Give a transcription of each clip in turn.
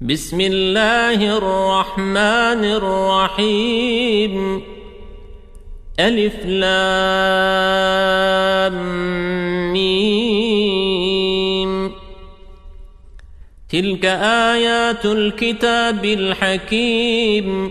بسم الله الرحمن الرحيم. ألف لام ميم. تلك آيات الكتاب الحكيم.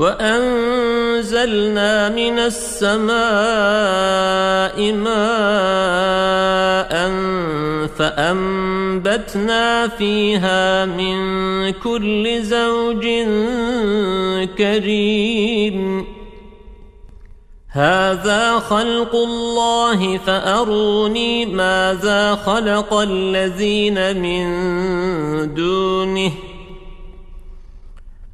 وأنزلنا من السماء ماء فأنبتنا فيها من كل زوج كريم. هذا خلق الله فأروني ماذا خلق الذين من دونه.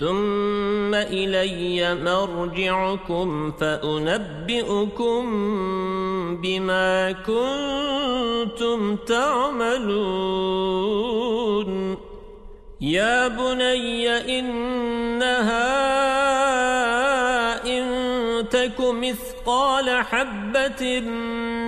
ثم إلي مرجعكم فأنبئكم بما كنتم تعملون يا بني إنها إن تك مثقال حبة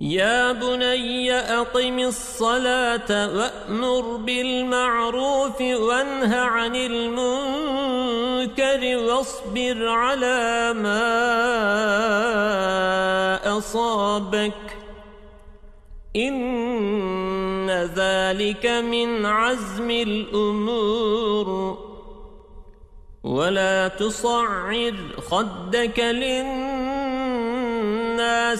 يا بني أقم الصلاة وأمر بالمعروف وانه عن المنكر واصبر على ما أصابك. إن ذلك من عزم الأمور. ولا تصعر خدك للناس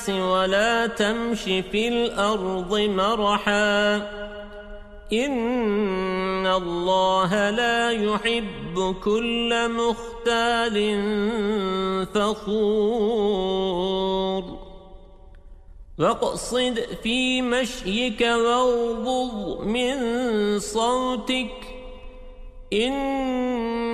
ولا تمش في الأرض مرحا. إن الله لا يحب كل مختال فخور. واقصد في مشيك واغضض من صوتك. إن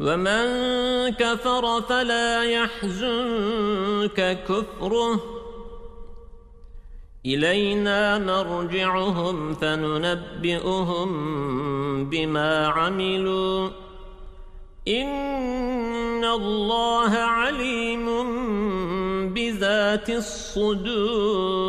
ومن كفر فلا يحزنك كفره إلينا مرجعهم فننبئهم بما عملوا إن الله عليم بذات الصدور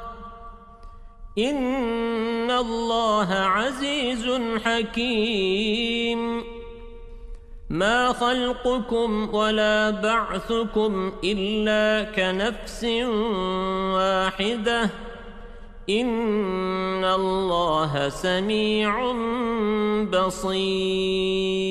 إن الله عزيز حكيم. ما خلقكم ولا بعثكم إلا كنفس واحدة. إن الله سميع بصير.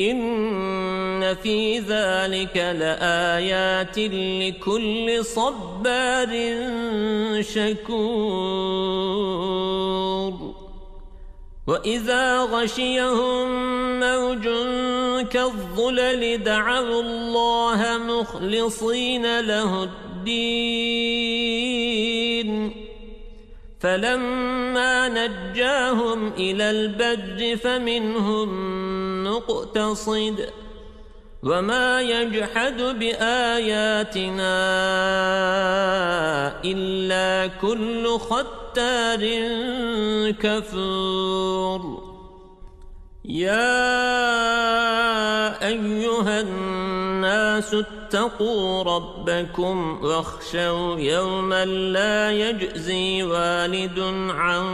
إن في ذلك لآيات لكل صبار شكور وإذا غشيهم موج كالظلل دعوا الله مخلصين له الدين فلما نجاهم إلى البر فمنهم مقتصد وما يجحد بآياتنا إلا كل ختار كفور. يا أيها الناس اتقوا ربكم واخشوا يوما لا يجزي والد عن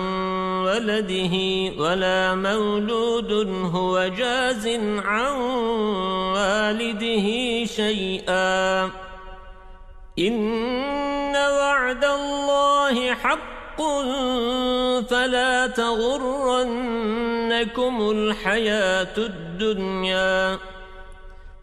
ولده ولا مولود هو جاز عن والده شيئا. إن وعد الله حق فلا تغرنكم الحياة الدنيا.